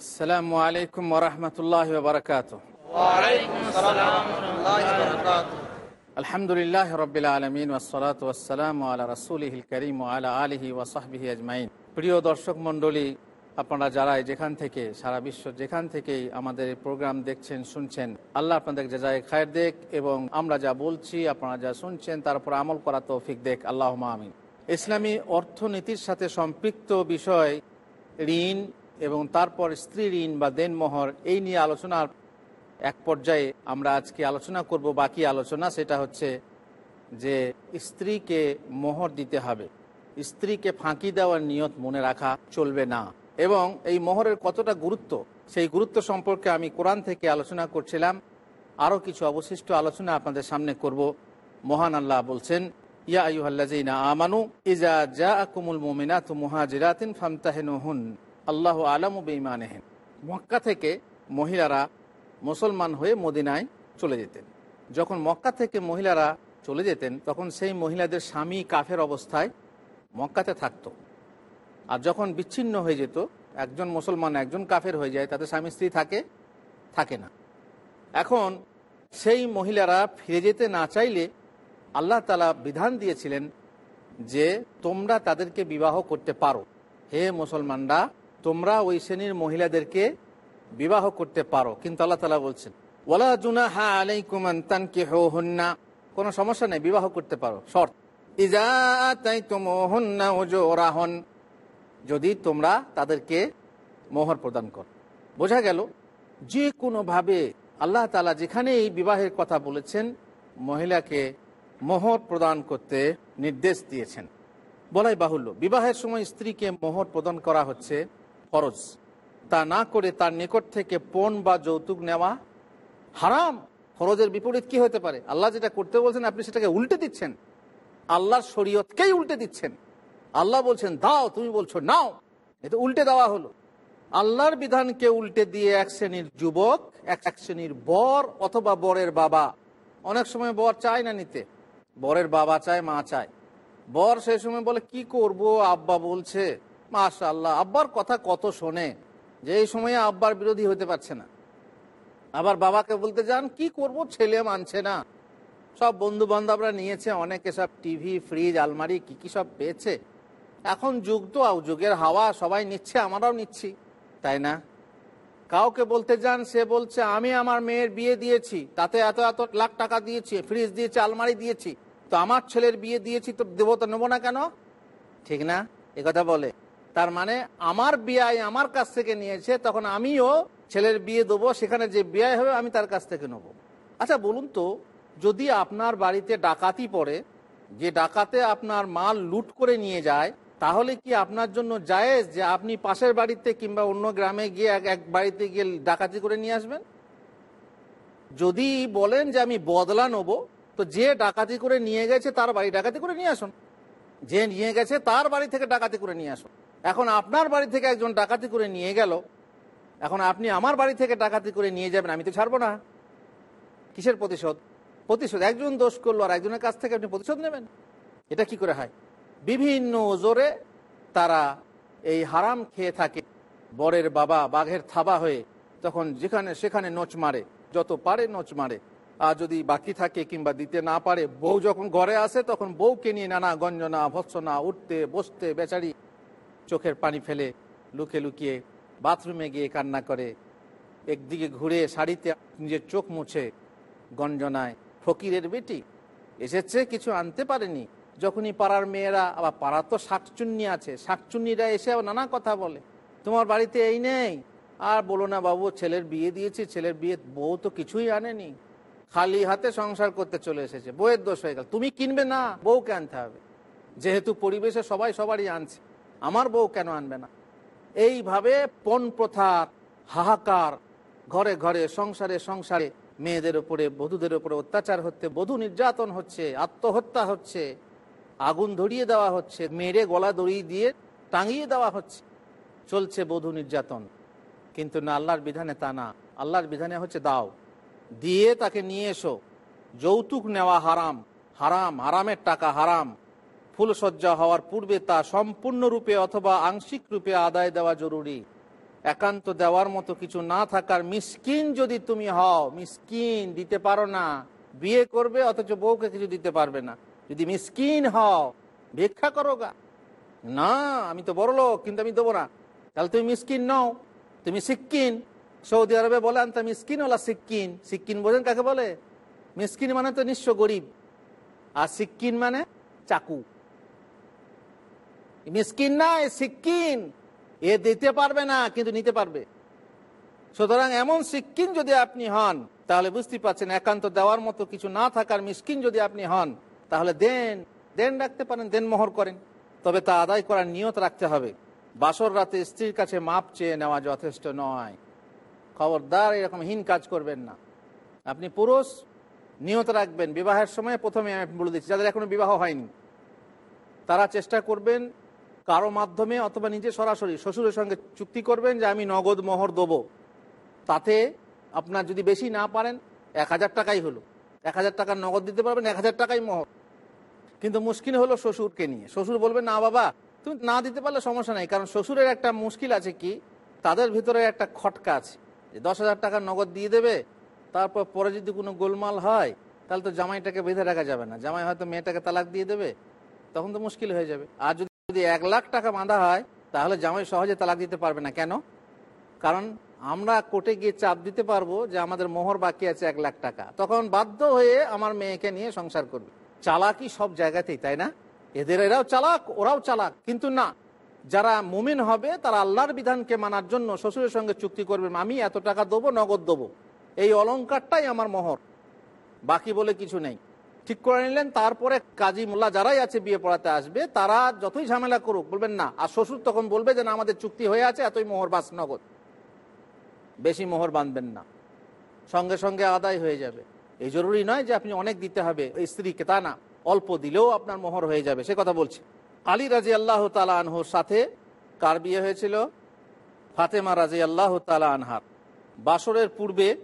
আসসালামু আলাইকুম ওরহমতুল্লাহ বারকাত আলহামদুলিল্লাহ রবিল আলমিন ওসলাত ওসালাম আল্লাহ রসুলহিল করিম আলা আলহি ওসাহবিহি আজমাইন প্রিয় দর্শক মণ্ডলী আপনারা যারা যেখান থেকে সারা বিশ্ব যেখান থেকেই আমাদের প্রোগ্রাম দেখছেন শুনছেন আল্লাহ আপনাদের যায় খায়ের দেখ এবং আমরা যা বলছি আপনারা যা শুনছেন তারপর আমল করা তৌফিক দেখ। আল্লাহ আমিন। ইসলামী অর্থনীতির সাথে সম্পৃক্ত বিষয় ঋণ এবং তারপর স্ত্রী ঋণ বা দেনমোহর এই নিয়ে আলোচনার এক পর্যায়ে আমরা আজকে আলোচনা করব। বাকি আলোচনা সেটা হচ্ছে যে স্ত্রীকে মোহর দিতে হবে। স্ত্রীকে ফাঁকি দেওয়ার নিয়ত মনে রাখা চলবে না এবং এই মোহরের কতটা গুরুত্ব সেই গুরুত্ব সম্পর্কে আমি কোরআন থেকে আলোচনা করছিলাম। আরও কিছু অবশিষ্ট আলোচনা আপনাদের সামনে করব। মহান আল্লাহ বলছেন, ইয়া আইহাল্লাজিনা আমানু ইজা জা আকুমুল মোমিনাত মুহাজিরাতিন ফামতাহেনুহুন। আল্লাহ আলামু বেইমানেহেন মক্কা থেকে মহিলারা মুসলমান হয়ে মদিনায় চলে যেতেন। যখন মক্কা থেকে মহিলারা চলে যেতেন, তখন সেই মহিলাদের স্বামী কাফের অবস্থায় মক্কাতে থাকতো। আর যখন বিচ্ছিন্ন হয়ে যেত, একজন মুসলমান একজন কাফের হয়ে যায় তাদের স্বামী স্ত্রী থাকে থাকে না। এখন সেই মহিলারা ফিরে যেতে না চাইলে আল্লাহ তালা বিধান দিয়েছিলেন যে তোমরা তাদেরকে বিবাহ করতে পারো। হে মুসলমানরা তোমরা ওই শ্রেণির মহিলাদেরকে বিবাহ করতে পারো। কিন্তু আল্লাহ তালা বলছেন ওলা জুনাহা আলাইকুমান তানকে হো হন্না কোনো সমস্যা নেই, বিবাহ করতে পারো। শর্ত, ইজা তাই তোমহন্না ওজো রাহন যদি তোমরা তাদেরকে মোহর প্রদান করো। বোঝা গেল যে কোনোভাবে আল্লাহ তালা যেখানে এই বিবাহের কথা বলেছেন, মহিলাকে মোহর প্রদান করতে নির্দেশ দিয়েছেন। বলাই বাহুল্য, বিবাহের সময় স্ত্রীকে মোহর প্রদান করা হচ্ছে ফরজ। তা না করে তার নিকট থেকে পণ বা যৌতুক নেওয়া হারাম। ফরজের বিপরীত কি হতে পারে? আল্লাহ যেটা করতে বলছেন, আপনি সেটাকে উল্টে দিচ্ছেন। আল্লাহর শরীয়তকেই উল্টে দিচ্ছেন। আল্লাহ বলছেন, দাও, তুমি বলছো, নাও। এটা উল্টে দেওয়া হলো। আল্লাহর বিধানকে উল্টে দিয়ে এক শ্রেণির যুবক, এক শ্রেণির বর অথবা বরের বাবা। অনেক সময় বর চায় না নিতে। বরের বাবা চায়, মা চায়। বর সেই সময় বলে, কি করব? আব্বা বলছে। মাশা আল্লাহ আব্বার কথা কত শোনে যে এই সময়ে আব্বার বিরোধী হতে পারছে না। আবার বাবাকে বলতে যান, কি করব, ছেলে মানছে না। সব বন্ধু বান্ধবরা নিয়েছে, অনেকে সব টিভি, ফ্রিজ, আলমারি, কি কি সব পেয়েছে। এখন যুগ তো যুগের হাওয়া সবাই নিচ্ছে, আমরাও নিচ্ছি, তাই না? কাউকে বলতে যান, সে বলছে, আমি আমার মেয়ের বিয়ে দিয়েছি, তাতে এত এত লাখ টাকা দিয়েছি, ফ্রিজ দিয়েছি, আলমারি দিয়েছি, তো আমার ছেলের বিয়ে দিয়েছি, তো দেবো তো নেব না কেন? ঠিক না? কথা বলে। তার মানে আমার বিয়ায় আমার কাছ থেকে নিয়েছে, তখন আমিও ছেলের বিয়ে দেবো, সেখানে যে বিয়ে হবে আমি তার কাছ থেকে নেব। আচ্ছা বলুন তো, যদি আপনার বাড়িতে ডাকাতি পড়ে, যে ডাকাতে আপনার মাল লুট করে নিয়ে যায়, তাহলে কি আপনার জন্য জায়েজ যে আপনি পাশের বাড়িতে কিংবা অন্য গ্রামে গিয়ে এক এক বাড়িতে গিয়ে ডাকাতি করে নিয়ে আসবেন? যদি বলেন যে আমি বদলা নেব, তো যে ডাকাতি করে নিয়ে গেছে তার বাড়ি ডাকাতি করে নিয়ে আসুন। যে নিয়ে গেছে তার বাড়ি থেকে ডাকাতি করে নিয়ে আসুন। এখন আপনার বাড়ি থেকে একজন ডাকাতি করে নিয়ে গেল। এখন আপনি আমার বাড়ি থেকে ডাকাতি করে নিয়ে যাবেন, আমি তো ছাড়বো না। কিসের প্রতিশোধ? প্রতিশোধ, একজন দোষ করল আর একজনের কাছ থেকে আপনি প্রতিশোধ নেবেন? এটা কি করে হয়? বিভিন্ন জোরে তারা এই হারাম খেয়ে থাকে, বরের বাবা বাঘের থাবা হয়ে, তখন যেখানে সেখানে নোচ মারে, যত পারে নোচ মারে। আর যদি বাকি থাকে কিংবা দিতে না পারে, বউ যখন ঘরে আসে, তখন বউকে নিয়ে নানা গঞ্জনা, ভৎসনা, উঠতে, বসতে, বেচারি চোখের পানি ফেলে লুকে লুকিয়ে বাথরুমে গিয়ে কান্না করে। একদিকে ঘুরে শাড়িতে নিজের চোখ মুছে গঞ্জনায়, ফকিরের বেটি, এসেছে কিছু আনতে পারেনি? যখনই পাড়ার মেয়েরা আবার পাড়ার তো শাকচুন্নি আছে, শাকচুন্নিরা এসে আবার নানা কথা বলে, তোমার বাড়িতে এই নেই? আর বলো না বাবু, ছেলের বিয়ে দিয়েছি, ছেলের বিয়ে বউ তো কিছুই আনেনি। খালি হাতে সংসার করতে চলে এসেছে, বউয়ের দোষ হয়ে গেল। তুমি কিনবে না, বউকে আনতে হবে। যেহেতু পরিবেশে সবাই সবারই আনছে আমার বউ কেন আনবে না? এইভাবে পণ প্রথার হাহাকার, ঘরে ঘরে, সংসারে সংসারে মেয়েদের উপরে, বধূদের উপরে অত্যাচার হচ্ছে, বধূ নির্যাতন হচ্ছে, আত্মহত্যা হচ্ছে, আগুন ধরিয়ে দেওয়া হচ্ছে, মেরে গলা দড়িয়ে দিয়ে টাঙিয়ে দেওয়া হচ্ছে, চলছে বধূ নির্যাতন। কিন্তু না, আল্লাহর বিধানে তা না। আল্লাহর বিধানে হচ্ছে দাও। দিয়ে তাকে নিয়ে এসো। যৌতুক নেওয়া হারাম হারাম, হারামের টাকা হারাম। ফুলসজ্জা হওয়ার পূর্বে তা সম্পূর্ণরূপে অথবা আংশিক রূপে আদায় দেওয়া জরুরি। একান্ত দেওয়ার মতো কিছু না থাকার মিসকিন যদি তুমি হও, মিসকিন দিতে পারো না। বিয়ে করবে অথচ বউকে কিছু দিতে পারবে না। যদি মিসকিন হও, ভিক্ষা করো গা। না, আমি তো বড় লোক, কিন্তু আমি দেবো না। তাহলে তুমি মিসকিন নও, তুমি সিক্কিন। সৌদি আরবে বলে, আনতে মিসকিন ওলা সিক্কিন? সিক্কিন বোঝেন কাকে বলে? মিসকিন মানে তো নিঃস্ব গরিব। আর সিক্কিন মানে চাকু। মিসকিন না এ এ দিতে পারবে না, কিন্তু নিতে পারবে। সুতরাং এমন সিক্কিন যদি আপনি হন, তাহলে বুঝতে পারছেন একান্ত দেওয়ার মতো কিছু না থাকার মিসকিন যদি আপনি হন, তাহলে দেন দেন রাখতে পারেন, দেন মোহর করেন। তবে তা আদায় করার নিয়ত রাখতে হবে। বাসর রাতে স্ত্রীর কাছে মাপ চেয়ে নেওয়া যথেষ্ট নয়। খবরদার এরকম হীন কাজ করবেন না। আপনি পুরুষ, নিয়ত রাখবেন। বিবাহের সময় প্রথমে আমি বলে দিচ্ছি, যাদের এখনও বিবাহ হয়নি, তারা চেষ্টা করবেন কারও মাধ্যমে অথবা নিজে সরাসরি শ্বশুরের সঙ্গে চুক্তি করবেন যে আমি নগদ মোহর দেবো। তাতে আপনার যদি বেশি না পারেন, এক হাজার টাকাই হলো। এক হাজার টাকা নগদ দিতে পারবেন, এক হাজার টাকাই মোহর। কিন্তু মুশকিল হলো শ্বশুরকে নিয়ে। শ্বশুর বলবে, না বাবা, তুমি না দিতে পারলে সমস্যা নাই। কারণ শ্বশুরের একটা মুশকিল আছে কি, তাদের ভিতরে একটা খটকা আছে। যে দশ হাজার টাকা নগদ দিয়ে দেবে, তারপর পরে যদি কোনো গোলমাল হয়, তাহলে তো জামাইটাকে বেঁধে রাখা যাবে না। জামাই হয়তো মেয়েটাকে তালাক দিয়ে দেবে, তখন তো মুশকিল হয়ে যাবে। আর যদি যদি এক লাখ টাকা বাঁধা হয়, তাহলে জামাই সহজে তালাক দিতে পারবে না। কেন? কারণ আমরা কোর্টে গিয়ে চাপ দিতে পারব যে আমাদের মোহর বাকি আছে এক লাখ টাকা। তখন বাধ্য হয়ে আমার মেয়েকে নিয়ে সংসার করবে। চালাকি সব জায়গাতেই, তাই না? এদের এরাও চালাক, ওরাও চালাক। কিন্তু না, যারা মুমিন হবে, তারা আল্লাহর বিধানকে মানার জন্য শ্বশুরের সঙ্গে চুক্তি করবে, আমি এত টাকা দেবো, নগদ দেবো। এই অলঙ্কারটাই আমার মোহর। বাকি বলে কিছু নেই। ঠিক করে নিলেন। তারপরে কাজী মোল্লা যারাই আছে বিয়ে পড়াতে আসবে, তারা যতই ঝামেলা করুক, বলবেন না। আর শ্বশুর তখন বলবে যে, না, আমাদের চুক্তি হয়ে আছে, এতই মোহর বাস নগদ। বেশি মোহর বাঁধবেন না। সঙ্গে সঙ্গে আদায় হয়ে যাবে। এই জরুরি নয় যে আপনি অনেক দিতে হবে। স্ত্রীকে তা না। অল্প দিলেও আপনার মোহর হয়ে যাবে। সে কথা বলছি। আলী রাজি আল্লাহ তালা আনহুর সাথে কার বিয়ে হয়েছিল? ফাতেমা রাজি আল্লাহ তালা আনহার। বাসরের পূর্বে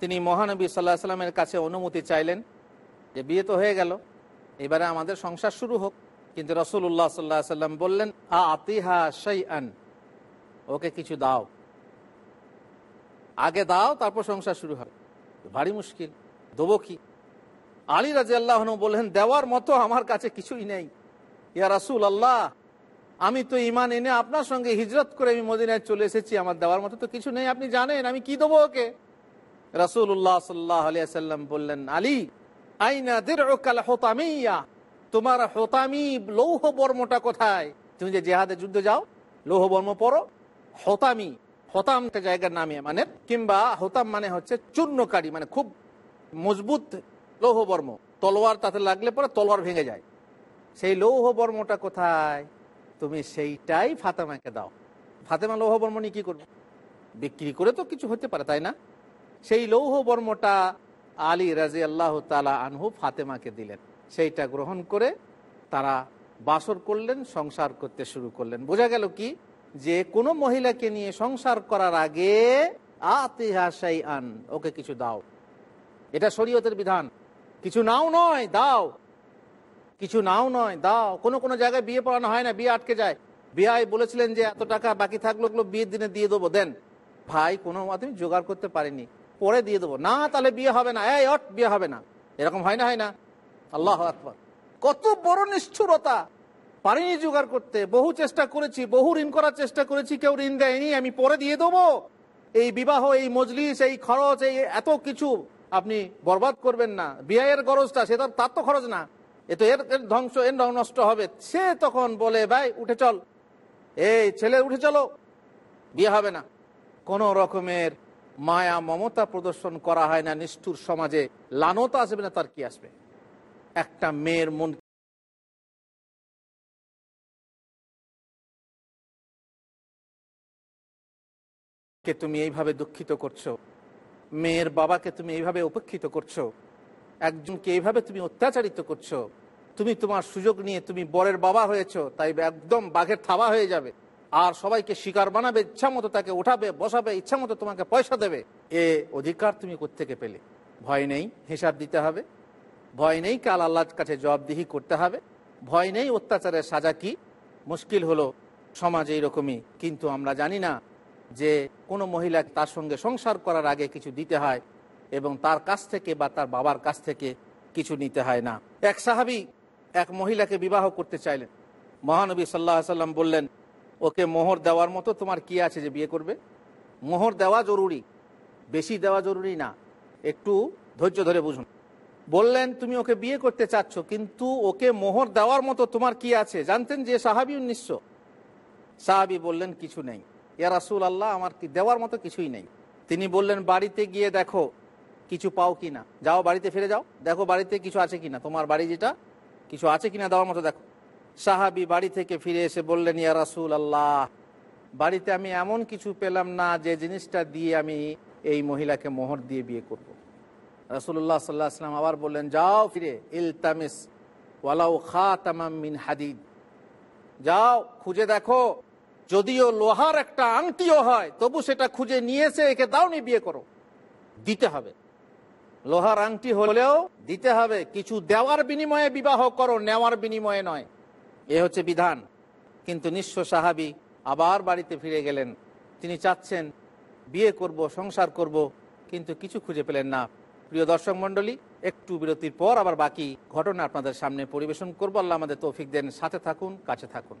তিনি মহানবী সাল্লাহ সাল্লামের কাছে অনুমতি চাইলেন। যে বিয়ে তো হয়ে গেল, এবারে আমাদের সংসার শুরু হোক। কিন্তু রসুল্লাহ সাল্লাহ সাল্লাম বললেন আ আতিহা সাই আন ওকে কিছু দাও। আগে দাও, তারপর সংসার শুরু হবে ভারী মুশকিল, দেবো কি? আলী রাজি আল্লাহ বললেন, দেওয়ার মতো আমার কাছে কিছুই নেই। ইয়া রাসুল আল্লাহ আমি তো ইমান এনে আপনার সঙ্গে হিজরত করে আমি মদিনায় চলে এসেছি, আমার দেওয়ার মতো তো কিছু নেই, আপনি জানেন, আমি কি দেবো ওকে? রাসুল্লাহ সাল্লাহ আলিয়া সাল্লাম বললেন, আলী আইনা দের হোতামিয়া? তোমার হোতামি লৌহ বর্মটা কোথায়? তুমি যে জেহাদে যুদ্ধ যাও লৌহ বর্ম পড়ো, হোতামি, হোতাম জায়গার নামে মানে কিংবা হোতাম মানে হচ্ছে চূর্ণকারী মানে খুব মজবুত লৌহ বর্ম তলোয়ার তাতে লাগলে পরে তলোয়ার ভেঙে যায়। সেই লৌহ বর্মটা কোথায়? তুমি সেইটাই ফাতেমাকে দাও। ফাতেমা লৌহ বর্ম নিয়ে কি করবে? বিক্রি করে তো কিছু হতে পারে, তাই না? সেই লৌহ বর্মটা আলী রাজি আল্লাহ তালা আনহু ফাতেমাকে দিলেন। সেইটা গ্রহণ করে তারা বাসর করলেন, সংসার করতে শুরু করলেন। বোঝা গেল কি? যে কোনো মহিলাকে নিয়ে সংসার করার আগে আতিহাসাই আন ওকে কিছু দাও। এটা শরীয়তের বিধান। কিছু নাও নয়, দাও। কিছু নাও নয়, দাও। কোনো কোনো জায়গায় বিয়ে পড়ানো হয় না, বিয়ে আটকে যায়। বিয়ে বলেছিলেন যে এত টাকা বাকি থাকল ওগুলো বিয়ের দিনে দিয়ে দেবো, দেন। ভাই, কোনো মাধ্যমে জোগাড় করতে পারেনি। পরে দিয়ে দেবো। না, তাহলে বিয়ে হবে না। এই অট বিয়ে হবে না। এরকম হয় না হয় না? আল্লাহ আকবর। কত বড় নিষ্ঠুরতা। পারিনি জোগাড় করতে। বহু চেষ্টা করেছি, বহু ঋণ করার চেষ্টা করেছি, কেউ ঋণ দেয়নি, আমি পরে দিয়ে দেবো। এই বিবাহ, এই মজলিস, এই খরচ, এই এত কিছু আপনি বরবাদ করবেন না। বিয়ের গরজটা, সে তার তার তো খরচ না। এ তো এর এর ধ্বংস, এর নষ্ট হবে। সে তখন বলে, ভাই, উঠে চল। এই ছেলে, উঠে চলো। বিয়ে হবে না। কোন রকমের মায়া মমতা প্রদর্শন করা হয় না নিষ্ঠুর সমাজে, লানত আসবে না তার কি আসবে? একটা মেয়ের মন কে তুমি এইভাবে দুঃখিত করছ? মেয়ের বাবাকে তুমি এইভাবে উপেক্ষিত করছ? একজনকে এইভাবে তুমি অত্যাচারিত করছ? তুমি তোমার সুযোগ নিয়ে তুমি বরের বাবা হয়েছো, তাই একদম বাঘের থাবা হয়ে যাবে। আর সবাইকে শিকার বানাবে, ইচ্ছা মতো তাকে উঠাবে, বসাবে, ইচ্ছা মতো তোমাকে পয়সা দেবে। এ অধিকার তুমি কোথেকে পেলে? ভয় নেই, হিসাব দিতে হবে। ভয় নেই কাল আল্লাহর কাছে জবাবদিহি করতে হবে। ভয় নেই অত্যাচারের সাজা কি? মুশকিল হলো সমাজ এইরকমই। কিন্তু আমরা জানি না যে কোনো মহিলা তার সঙ্গে সংসার করার আগে কিছু দিতে হয় এবং তার কাছ থেকে বা তার বাবার কাছ থেকে কিছু নিতে হয় না। এক সাহাবি এক মহিলাকে বিবাহ করতে চাইলেন। মহানবী সাল্লাহ সাল্লাম বললেন ওকে মোহর দেওয়ার মতো তোমার কি আছে যে বিয়ে করবে? মোহর দেওয়া জরুরি, বেশি দেওয়া জরুরি না। একটু ধৈর্য ধরে বুঝুন। বললেন, তুমি ওকে বিয়ে করতে চাচ্ছ, কিন্তু ওকে মোহর দেওয়ার মতো তোমার কি আছে? জানতেন যে সাহাবি উনিশশো সাহাবি বললেন, কিছু নেই। ইয়া রাসুল আল্লাহ আমার কি দেওয়ার মতো কিছুই নেই। তিনি বললেন, বাড়িতে গিয়ে দেখো, কিছু পাও কি না যাও বাড়িতে ফিরে যাও। দেখো বাড়িতে কিছু আছে কি না তোমার বাড়ি যেটা, কিছু আছে কিনা দেওয়ার মতো দেখো। সাহাবি বাড়ি থেকে ফিরে এসে বললেন, ইয়া রাসুল আল্লাহ বাড়িতে আমি এমন কিছু পেলাম না যে জিনিসটা দিয়ে আমি এই মহিলাকে মোহর দিয়ে বিয়ে করব। রাসুল্লাহ সাল্লাহ আসলাম আবার বললেন, যাও ফিরে, ইলতামিস ওয়ালাউ খা তামাম মিন হাদিদ। যাও, খুঁজে দেখো, যদিও লোহার একটা আংটিও হয়, তবু সেটা খুঁজে নিয়েছে একে দাওনি বিয়ে করো। দিতে হবে। লোহার আংটি হলেও দিতে হবে, কিছু দেওয়ার বিনিময়ে বিবাহ করো, নেওয়ার বিনিময়ে নয়। এ হচ্ছে বিধান। কিন্তু নিঃস্ব সাহাবি আবার বাড়িতে ফিরে গেলেন। তিনি চাচ্ছেন, বিয়ে করব, সংসার করব, কিন্তু কিছু খুঁজে পেলেন না। প্রিয় দর্শক মণ্ডলী, একটু বিরতির পর আবার বাকি ঘটনা আপনাদের সামনে পরিবেশন করব। আল্লাহ আমাদের তৌফিক দেন। সাথে থাকুন, কাছে থাকুন।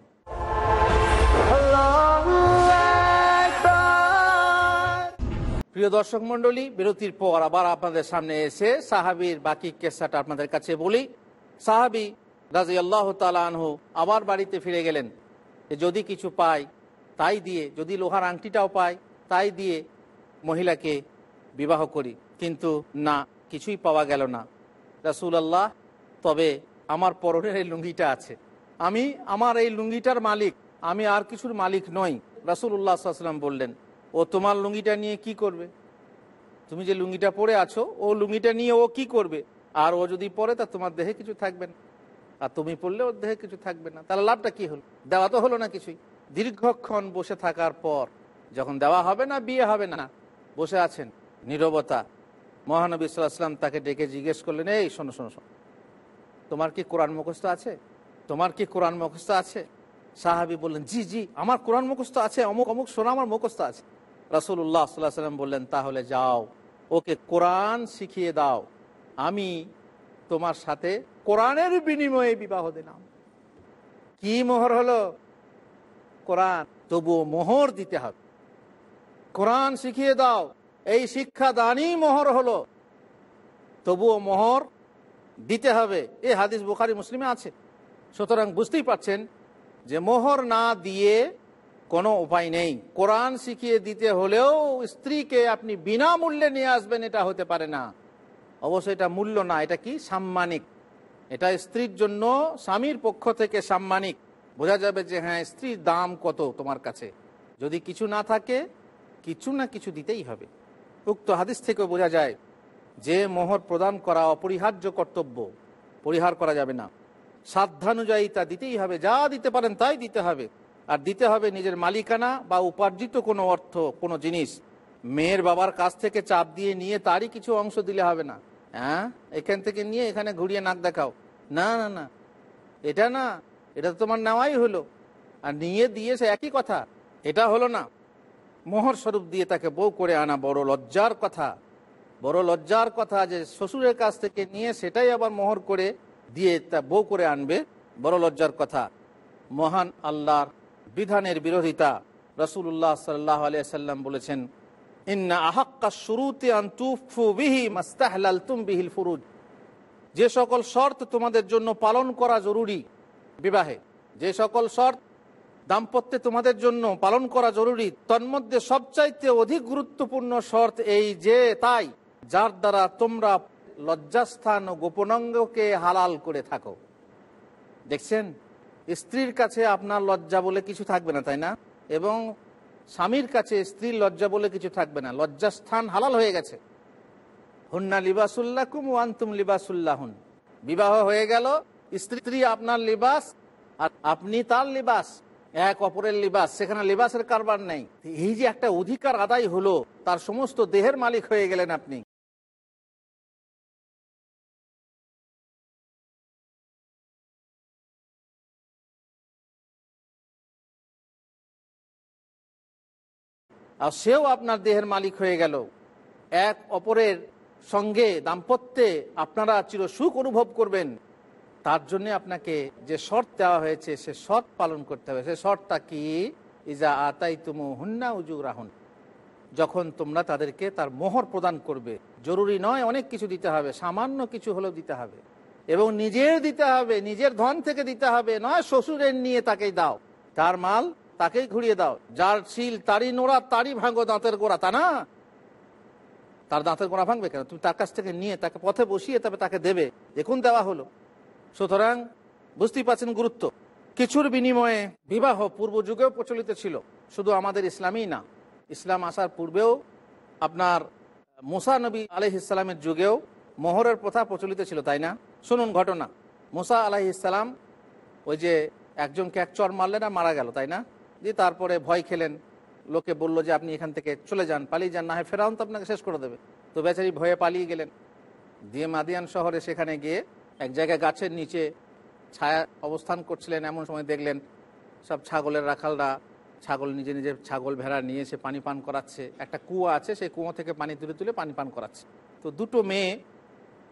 প্রিয় দর্শক মণ্ডলী, বিরতির পর আবার আপনাদের সামনে এসে সাহাবির বাকি কেসাটা আপনাদের কাছে বলি। সাহাবি রাজি আল্লাহ তালা আনহু আবার বাড়িতে ফিরে গেলেন। যদি কিছু পাই তাই দিয়ে, যদি লোহার আংটিটাও পাই তাই দিয়ে মহিলাকে বিবাহ করি। কিন্তু না, কিছুই পাওয়া গেল না। রাসুল আল্লাহ তবে আমার পরনের এই লুঙ্গিটা আছে। আমি আমার এই লুঙ্গিটার মালিক, আমি আর কিছুর মালিক নই রাসুল উল্লাহ সাল্লাম বললেন। ও তোমার লুঙ্গিটা নিয়ে কি করবে? তুমি যে লুঙ্গিটা পরে আছো, ও লুঙ্গিটা নিয়ে ও কি করবে? আর ও যদি পরে, তা তোমার দেহে কিছু থাকবে না। আর তুমি পড়লে ওর দেহে কিছু থাকবে না। তাহলে লাভটা কি হলো? দেওয়া তো হলো না কিছুই। দীর্ঘক্ষণ বসে থাকার পর, যখন দেওয়া হবে না, বিয়ে হবে না, বসে আছেন নীরবতা। মহানবী সাল্লাম তাকে ডেকে জিজ্ঞেস করলেন, এই, শোনো শোনো শোনো। তোমার কি কোরআন মুখস্থ আছে? তোমার কি কোরআন মুখস্থ আছে? সাহাবি বললেন, জি জি, আমার কোরআন মুখস্থ আছে, অমুক অমুক সোনা আমার মুখস্থ আছে। রাসুল্লাহ সাল্লাহ সাল্লাম বললেন, তাহলে যাও, ওকে কোরআন শিখিয়ে দাও। আমি তোমার সাথে কোরআনের বিনিময়ে বিবাহ দিলাম। কি মোহর হলো? কোরআন, তবুও মোহর দিতে হবে। কোরআন শিখিয়ে দাও, এই শিক্ষা দানই মোহর হলো। তবুও মোহর দিতে হবে, এ হাদিস বুখারি মুসলিমে আছে। সুতরাং বুঝতেই পারছেন যে মোহর না দিয়ে কোনো উপায় নেই। কোরআন শিখিয়ে দিতে হলেও স্ত্রীকে আপনি বিনামূল্যে নিয়ে আসবেন, এটা হতে পারে না। অবশ্যই এটা মূল্য না, এটা কি? সাম্মানিক। এটা স্ত্রীর জন্য স্বামীর পক্ষ থেকে সাম্মানিক। বোঝা যাবে যে হ্যাঁ স্ত্রীর দাম কত তোমার কাছে। যদি কিছু না থাকে, কিছু না কিছু দিতেই হবে। উক্ত হাদিস থেকে বোঝা যায় যে মোহর প্রদান করা অপরিহার্য কর্তব্য। পরিহার করা যাবে না। সাধ্যানুযায়ী তা দিতেই হবে। যা দিতে পারেন তাই দিতে হবে। আর দিতে হবে নিজের মালিকানা বা উপার্জিত কোনো অর্থ, কোনো জিনিস। মেয়ের বাবার কাছ থেকে চাপ দিয়ে নিয়ে তারই কিছু অংশ দিলে হবে না। হ্যাঁ? এখান থেকে নিয়ে এখানে ঘুরিয়ে নাক দেখাও। না না না। এটা না, এটা তোমার নেওয়াই হলো। আর নিয়ে দিয়েছে একই কথা, এটা হলো না। মোহর স্বরূপ দিয়ে তাকে বউ করে আনা বড় লজ্জার কথা। বড় লজ্জার কথা যে শ্বশুরের কাছ থেকে নিয়ে সেটাই আবার মোহর করে দিয়ে তা বউ করে আনবে, বড় লজ্জার কথা। মহান আল্লাহর বিধানের বিরোধিতা। রসুল্লাহ সাল্লাহ আলিয়া সাল্লাম বলেছেন শুরুতে মাস্তাহলাল ফুরুজ। যে সকল শর্ত তোমাদের জন্য পালন করা জরুরি বিবাহে, যে সকল শর্ত দাম্পত্যে তোমাদের জন্য পালন করা জরুরি, তন্মধ্যে সবচাইতে অধিক গুরুত্বপূর্ণ শর্ত এই যে তাই, যার দ্বারা তোমরা লজ্জাস্থান ও গোপনাঙ্গকে হালাল করে থাকো। দেখছেন? স্ত্রীর কাছে আপনার লজ্জা বলে কিছু থাকবে না, তাই না? এবং স্বামীর কাছে স্ত্রীর লজ্জা বলে কিছু থাকবে না। লজ্জাস্থান হালাল হয়ে গেছে। হুন্না লিবাসুল্লাহ কুম ওয়ান্তুম লিবাসুল্লাহুন। বিবাহ হয়ে গেল, স্ত্রী আপনার লিবাস আর আপনি তার লিবাস, এক অপরের লিবাস। সেখানে লিবাসের কারবার নেই। এই যে একটা অধিকার আদায় হলো, তার সমস্ত দেহের মালিক হয়ে গেলেন আপনি। আর সেও আপনার দেহের মালিক হয়ে গেল। এক অপরের সঙ্গে দাম্পত্যে আপনারা চির সুখ অনুভব করবেন। তার জন্য আপনাকে যে শর্ত দেওয়া হয়েছে, সে শর্ত পালন করতে হবে। সে শর্তটা কি? ইজা আতাই তুমু হুন্না উজু রাহুন যখন তোমরা তাদেরকে তার মোহর প্রদান করবে, জরুরি নয় অনেক কিছু দিতে হবে, সামান্য কিছু হলেও দিতে হবে। এবং নিজের দিতে হবে, নিজের ধন থেকে দিতে হবে, নয় শ্বশুরের নিয়ে তাকেই দাও। তার মাল তাকেই ঘুরিয়ে দাও। যার শিল, তারই নোড়া, তারই ভাঙো দাঁতের গোড়া, তা না? তার দাঁতের গোড়া ভাঙবে কেন? তুমি তার কাছ থেকে নিয়ে তাকে পথে বসিয়ে তবে তাকে দেবে। দেখুন দেওয়া হলো। সুতরাং বুঝতেই পারছেন গুরুত্ব। কিছুর বিনিময়ে বিবাহ পূর্ব যুগেও প্রচলিত ছিল। শুধু আমাদের ইসলামই না। ইসলাম আসার পূর্বেও আপনার মুসা নবী আলহ ইসলামের যুগেও মোহরের প্রথা প্রচলিত ছিল, তাই না? শুনুন ঘটনা। মোসা আলাহ ইসলাম ওই যে একজনকে এক চর মারলেন আর মারা গেল, তাই না? দিয়ে তারপরে ভয় খেলেন। লোকে বলল যে, আপনি এখান থেকে চলে যান, পালিয়ে যান, না হয় ফেরাউন তো আপনাকে শেষ করে দেবে। তো বেচারি ভয়ে পালিয়ে গেলেন। দিয়ে মাদিয়ান শহরে সেখানে গিয়ে এক জায়গায় গাছের নিচে ছায়া অবস্থান করছিলেন। এমন সময় দেখলেন, সব ছাগলের রাখালরা ছাগল, নিজে নিজে ছাগল ভেড়া নিয়ে এসে পানি পান করাচ্ছে। একটা কুয়া আছে, সেই কুয়ো থেকে পানি তুলে তুলে পানি পান করাচ্ছে। তো দুটো মেয়ে,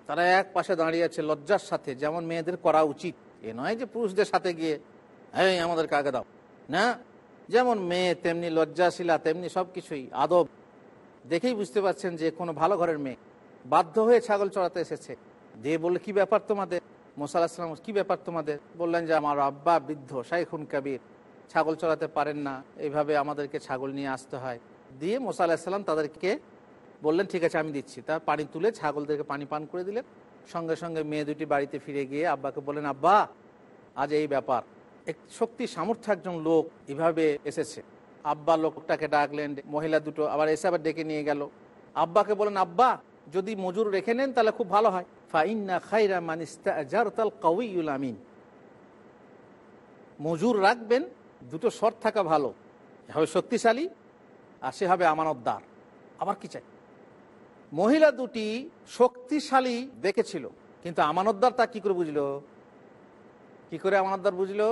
তারা এক পাশে দাঁড়িয়ে আছে লজ্জার সাথে, যেমন মেয়েদের করা উচিত। এ নয় যে পুরুষদের সাথে গিয়ে এই আমাদেরকে আগে দাও। না যেমন মেয়ে, তেমনি লজ্জাশীলা, তেমনি সব কিছুই আদব। দেখেই বুঝতে পারছেন যে কোনো ভালো ঘরের মেয়ে বাধ্য হয়ে ছাগল চড়াতে এসেছে। দিয়ে বললে, কি ব্যাপার তোমাদের? মোসা আলাহিসাম কি ব্যাপার তোমাদের? বললেন যে, আমার আব্বা বৃদ্ধ, শাইখুন কাবির, ছাগল চড়াতে পারেন না এইভাবে আমাদেরকে ছাগল নিয়ে আসতে হয়। দিয়ে মোসা আলাহিসাল্লাম তাদেরকে বললেন, ঠিক আছে, আমি দিচ্ছি। তা পানি তুলে ছাগলদেরকে পানি পান করে দিলেন। সঙ্গে সঙ্গে মেয়ে দুটি বাড়িতে ফিরে গিয়ে আব্বাকে বললেন, আব্বা, আজ এই ব্যাপার। এক শক্তি সামর্থ্য একজন লোক এভাবে এসেছে। আব্বা লোকটাকে ডাকলেন, মহিলা দুটো আবার এসে আবার ডেকে নিয়ে গেল। আব্বাকে বলেন আব্বা, যদি মজুর রেখে নেন তাহলে খুব ভালো হয়। ফাইন্না খাইরা মানিস্তা জারতাল কাউইউল আমিন। মজুর রাখবেন, দুটো শর্ত থাকা ভালো। হবে শক্তিশালী, আর সে হবে আমানতদার। আবার কি চাই? মহিলা দুটি শক্তিশালী দেখেছিল, কিন্তু আমানতদার তা কি করে বুঝলো? কি করে আমানতদার বুঝলো?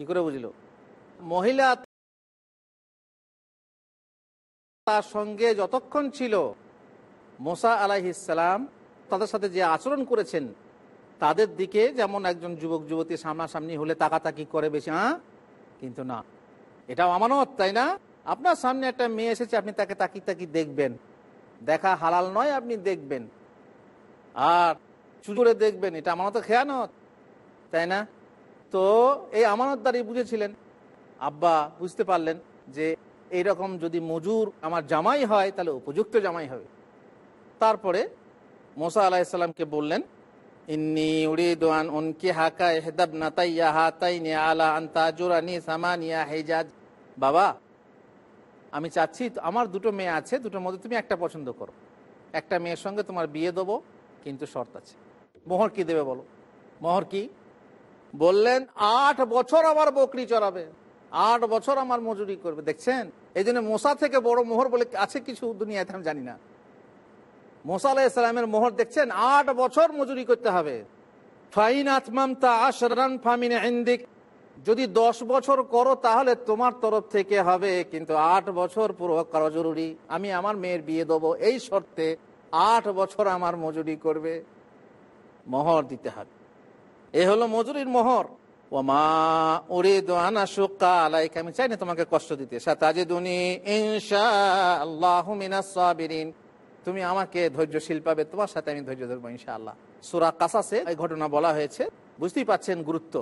কি করে বুঝলো? মহিলা তার সঙ্গে যতক্ষণ ছিল, মোসা আলাহিসাল্লাম তাদের সাথে যে আচরণ করেছেন, তাদের দিকে যেমন একজন যুবক, যুবতী সামনাসামনি হলে তাকাতাকি করে বেশি হ্যাঁ কিন্তু না। এটাও আমানত, তাই না? আপনার সামনে একটা মেয়ে এসেছে, আপনি তাকে তাকি তাকি দেখবেন। দেখা হালাল নয়, আপনি দেখবেন। আর চুরি করে দেখবেন, এটা আমানত খেয়ানত, তাই না? তো এই আমানতদারি বুঝেছিলেন। আব্বা বুঝতে পারলেন যে এইরকম যদি মজুর আমার জামাই হয়, তাহলে উপযুক্ত জামাই হবে। তারপরে মোসা আলাহিসাল্লামকে বললেন, ইন্নি উড়িদান উনকি হাকা হেদাব নাতাইয়া হাতাইনি আলা আন্তা জোরানি সামানিয়া হেজাজ। বাবা, আমি চাচ্ছি আমার দুটো মেয়ে আছে দুটোর মধ্যে তুমি একটা পছন্দ করো। একটা মেয়ের সঙ্গে তোমার বিয়ে দেবো, কিন্তু শর্ত আছে। মোহর কি দেবে বলো? মোহর কি? বললেন, আট বছর আমার বকরি চড়াবে, আট বছর আমার মজুরি করবে। দেখছেন? এই জন্য মশা থেকে বড় মোহর বলে আছে কিছু দুনিয়াতে আমি জানি না। মোসা আলাহ ইসলামের মোহর দেখছেন, আট বছর মজুরি করতে হবে। ফাইন আতমাম তা আশরান ফামিন ইন্দিক। যদি দশ বছর করো তাহলে তোমার তরফ থেকে হবে, কিন্তু আট বছর পুরো করা জরুরি। আমি আমার মেয়ের বিয়ে দেবো, এই শর্তে আট বছর আমার মজুরি করবে। মোহর দিতে হবে। এ হলো মজুরির মোহর। ও মা ওরে দোয়ানা সুকা আলাইকে, আমি চাই না তোমাকে কষ্ট দিতে। তুমি আমাকে ধৈর্যশীল পাবে, তোমার সাথে আমি ধৈর্য ধরবো ইনশাআল্লাহ। সুরা কাসাসে এই ঘটনা বলা হয়েছে। বুঝতেই পাচ্ছেন গুরুত্ব।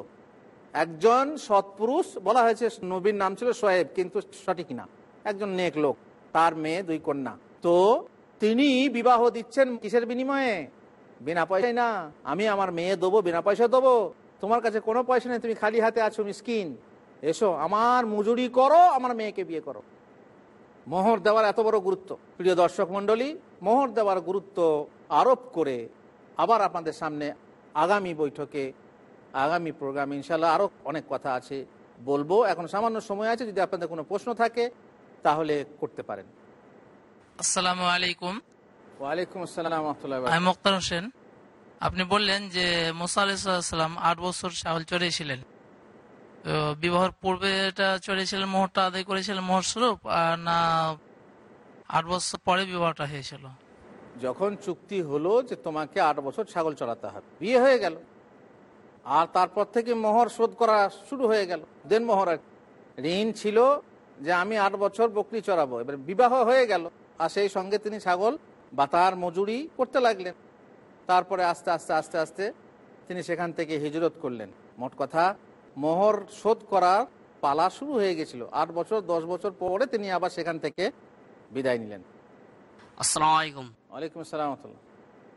একজন সৎপুরুষ বলা হয়েছে নবীর নাম ছিল সোয়েব, কিন্তু সঠিক না। একজন নেক লোক, তার মেয়ে দুই কন্যা। তো তিনি বিবাহ দিচ্ছেন কিসের বিনিময়ে? বিনা পয়সায় না, আমি আমার মেয়ে দেবো, বিনা পয়সা দেবো। তোমার কাছে কোনো পয়সা নেই, তুমি খালি হাতে আছো মিসকিন। এসো, আমার মজুরি করো, আমার মেয়েকে বিয়ে করো। মোহর দেওয়ার এত বড় গুরুত্ব। প্রিয় দর্শক মন্ডলী মোহর দেওয়ার গুরুত্ব আরোপ করে আবার আপনাদের সামনে আগামী বৈঠকে, আগামী প্রোগ্রাম ইনশাল্লাহ আরও অনেক কথা আছে বলব। এখন সামান্য সময় আছে, যদি আপনাদের কোনো প্রশ্ন থাকে, তাহলে করতে পারেন। আসসালামু আলাইকুম। আমি মোক্তার হোসেন। আপনি বললেন যে মোসা আলাইসাল্লাম আট বছর ছাগল চড়িয়েছিলেন। বিবাহের পূর্বে এটা চলেছিলেন মোহরটা আদায় করেছিলেন মোহর স্বরূপ আর না আট বছর পরে বিবাহটা হয়েছিল? যখন চুক্তি হলো যে তোমাকে আট বছর ছাগল চড়াতে হবে বিয়ে হয়ে গেল। আর তারপর থেকে মোহর শোধ করা শুরু হয়ে গেল। দেন মোহর আর ঋণ ছিল যে আমি আট বছর বকরি চড়াবো। এবার বিবাহ হয়ে গেল আর সেই সঙ্গে তিনি ছাগল বা তার মজুরি করতে লাগলেন। তারপরে আস্তে আস্তে আস্তে আস্তে তিনি সেখান থেকে হিজরত করলেন। মোট কথা মোহর শোধ করার পালা শুরু হয়ে গেছিল। আট বছর দশ বছর পরে তিনি আবার সেখান থেকে বিদায় নিলেন। আসসালামু আলাইকুম। ওয়ালাইকুম আসসালাম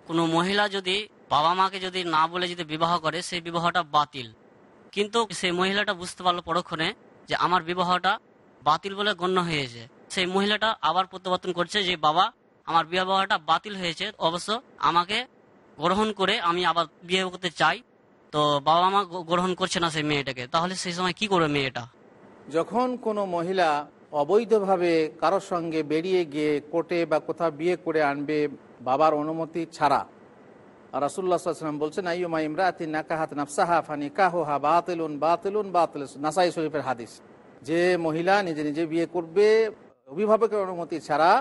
কোনো মহিলা যদি বাবা মাকে যদি না বলে যদি বিবাহ করে সেই বিবাহটা বাতিল। কিন্তু সেই মহিলাটা বুঝতে পারল পরক্ষণে যে আমার বিবাহটা বাতিল বলে গণ্য হয়েছে। সেই মহিলাটা আবার প্রত্যাবর্তন করছে যে বাবা আমার বিবাহটা বাতিল হয়েছে, অবশ্য আমাকে গ্রহণ করে আমি আবার বিয়ে করতে চাই। তো বাবা মা গ্রহণ করছে না সেই মেয়েটাকে। তাহলে সেই সময় কি করবে মেয়েটা? যখন কোনো মহিলা অবৈধভাবে কারোর সঙ্গে বেরিয়ে গিয়ে কোর্টে বা কোথাও বিয়ে করে আনবে বাবার অনুমতি ছাড়া রাসুল্লাহ সাল্লাম বলছেন, আইয়ুমা ইমরাতি নাকাহাত নাফসাহা ফানি কাহা বাতিলুন বাতিলুন বাতিল নাসাই শরীফের হাদিস। যে মহিলা নিজে নিজে বিয়ে করবে, অভিভাবকের অনুমতি ছাড়া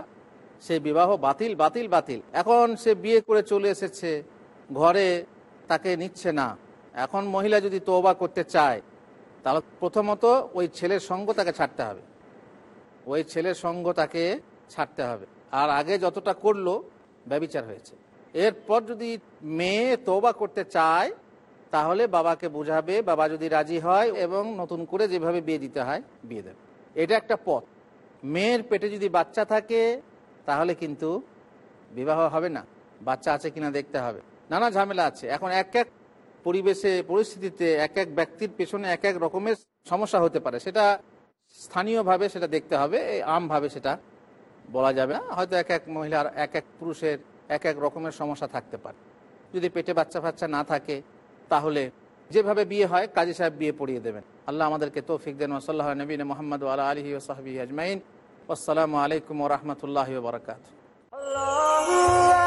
সে বিবাহ বাতিল বাতিল বাতিল। এখন সে বিয়ে করে চলে এসেছে। ঘরে তাকে নিচ্ছে না। এখন মহিলা যদি তোবা করতে চায়, তাহলে প্রথমত ওই ছেলের সঙ্গ তাকে ছাড়তে হবে। ওই ছেলের সঙ্গ তাকে ছাড়তে হবে। আর আগে যতটা করল, ব্যবিচার হয়েছে। এরপর যদি মেয়ে তোবা করতে চায়, তাহলে বাবাকে বোঝাবে, বাবা যদি রাজি হয় এবং নতুন করে যেভাবে বিয়ে দিতে হয়, বিয়ে দেবে। এটা একটা পথ। মেয়ের পেটে যদি বাচ্চা থাকে তাহলে কিন্তু বিবাহ হবে না। বাচ্চা আছে কিনা দেখতে হবে। নানা ঝামেলা আছে। এখন এক এক পরিবেশে, পরিস্থিতিতে এক এক ব্যক্তির পেছনে এক এক রকমের সমস্যা হতে পারে। সেটা স্থানীয়ভাবে সেটা দেখতে হবে। এই আমভাবে সেটা বলা যাবে না। হয়তো এক এক মহিলার এক এক পুরুষের এক এক রকমের সমস্যা থাকতে পারে। যদি পেটে বাচ্চা ফাচ্চা না থাকে, তাহলে যেভাবে বিয়ে হয়, কাজী সাহেব বিয়ে পড়িয়ে দেবেন। আল্লাহ আমাদেরকে তৌফিক দেন। ওসল্লাহ নবীন মোহাম্মদ আলা আলহি ওসাহাবি আজমাইন। আসসালামু আলাইকুম রহমতুল্লাহ বরকাত Allah